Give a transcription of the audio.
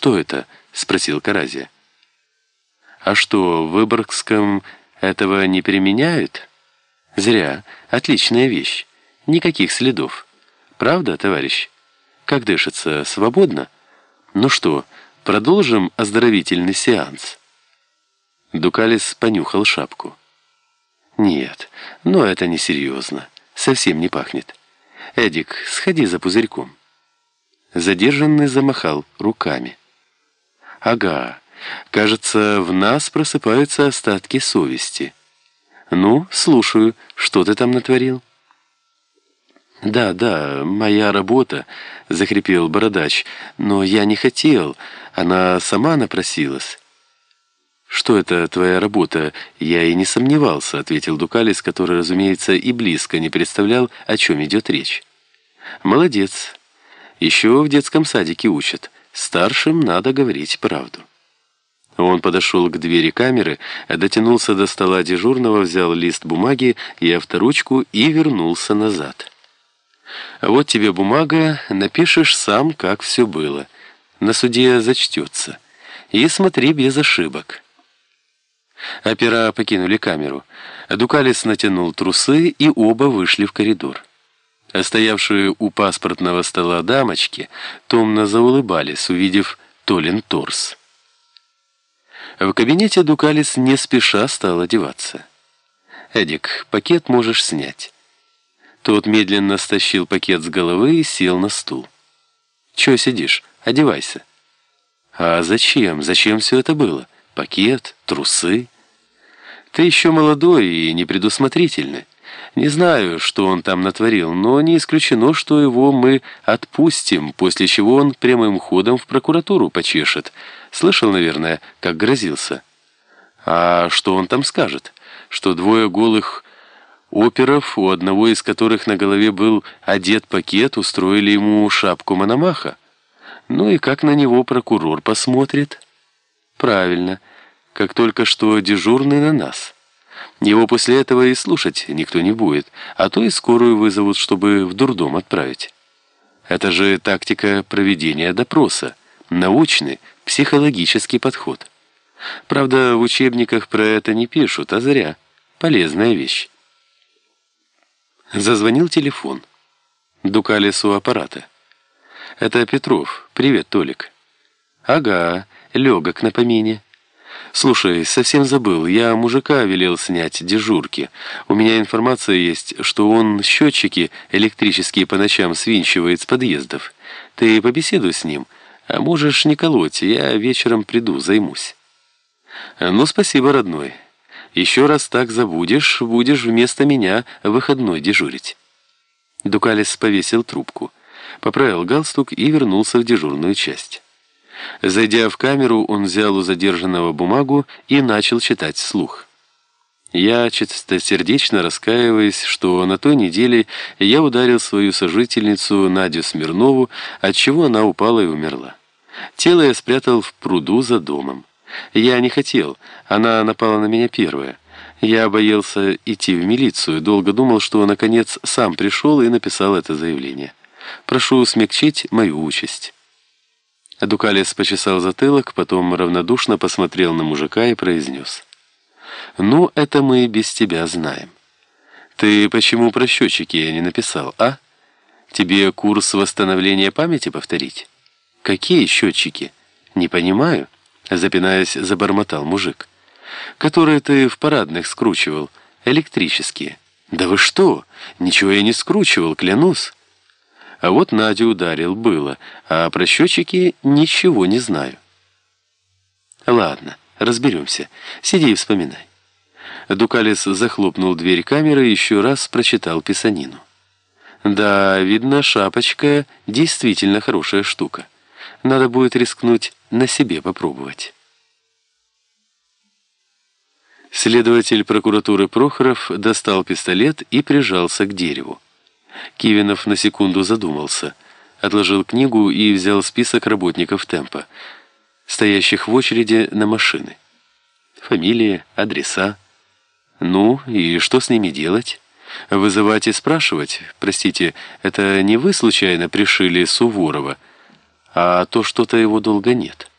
«Что это?» — спросил Каразия. «А что, в Выборгском этого не применяют?» «Зря. Отличная вещь. Никаких следов. Правда, товарищ? Как дышится? Свободно? Ну что, продолжим оздоровительный сеанс?» Дукалис понюхал шапку. «Нет, но это несерьезно. Совсем не пахнет. Эдик, сходи за пузырьком». Задержанный замахал руками. «Ага, кажется, в нас просыпаются остатки совести. Ну, слушаю, что ты там натворил?» «Да, да, моя работа», — захрипел бородач, — «но я не хотел, она сама напросилась». «Что это твоя работа? Я и не сомневался», — ответил Дукалис, который, разумеется, и близко не представлял, о чем идет речь. «Молодец. Еще в детском садике учат. Старшим надо говорить правду». Он подошел к двери камеры, дотянулся до стола дежурного, взял лист бумаги и авторучку и вернулся назад. «Вот тебе бумага, напишешь сам, как все было. На суде зачтется. И смотри без ошибок». Опера покинули камеру. Дукалис натянул трусы, и оба вышли в коридор. Стоявшие у паспортного стола дамочки томно заулыбались, увидев Толин торс. В кабинете Дукалис не спеша стал одеваться. «Эдик, пакет можешь снять». Тот медленно стащил пакет с головы и сел на стул. «Чего сидишь? Одевайся». «А зачем? Зачем все это было? Пакет? Трусы?» «Ты еще молодой и непредусмотрительный. Не знаю, что он там натворил, но не исключено, что его мы отпустим, после чего он прямым ходом в прокуратуру почешет. Слышал, наверное, как грозился. А что он там скажет? Что двое голых оперов, у одного из которых на голове был одет пакет, устроили ему шапку Мономаха? Ну и как на него прокурор посмотрит? Правильно, как только что дежурный на нас». Его после этого и слушать никто не будет, а то и скорую вызовут, чтобы в дурдом отправить. Это же тактика проведения допроса, научный, психологический подход. Правда, в учебниках про это не пишут, а зря. Полезная вещь. Зазвонил телефон. Дукалис у аппарата. «Это Петров. Привет, Толик». «Ага, легок на помине». «Слушай, совсем забыл. Я мужика велел снять дежурки. У меня информация есть, что он счетчики электрические по ночам свинчивает с подъездов. Ты побеседуй с ним. А можешь не колоть, я вечером приду, займусь». «Ну, спасибо, родной. Еще раз так забудешь, будешь вместо меня выходной дежурить». Дукалис повесил трубку, поправил галстук и вернулся в дежурную часть. Зайдя в камеру, он взял у задержанного бумагу и начал читать вслух. Я чистосердечно раскаиваюсь, что на той неделе я ударил свою сожительницу Надю Смирнову, отчего она упала и умерла. Тело я спрятал в пруду за домом. Я не хотел, она напала на меня первая. Я боялся идти в милицию, долго думал, что, наконец, сам пришел и написал это заявление. Прошу смягчить мою участь». Дукалис почесал затылок, потом равнодушно посмотрел на мужика и произнес. «Ну, это мы без тебя знаем. Ты почему про счетчики не написал, а? Тебе курс восстановления памяти повторить? Какие счетчики? Не понимаю». Запинаясь, забормотал мужик. «Которые ты в парадных скручивал, электрические». «Да вы что? Ничего я не скручивал, клянусь». А вот Надю ударил, было, а про счетчики ничего не знаю. Ладно, разберемся. Сиди и вспоминай. Дукалис захлопнул дверь камеры и еще раз прочитал писанину. Да, видно, шапочка действительно хорошая штука. Надо будет рискнуть на себе попробовать. Следователь прокуратуры Прохоров достал пистолет и прижался к дереву. Кивинов на секунду задумался, отложил книгу и взял список работников темпа, стоящих в очереди на машины. Фамилии, адреса. Ну, и что с ними делать? Вызывать и спрашивать? Простите, это не вы случайно пришили Суворова, а то что-то его долго нет.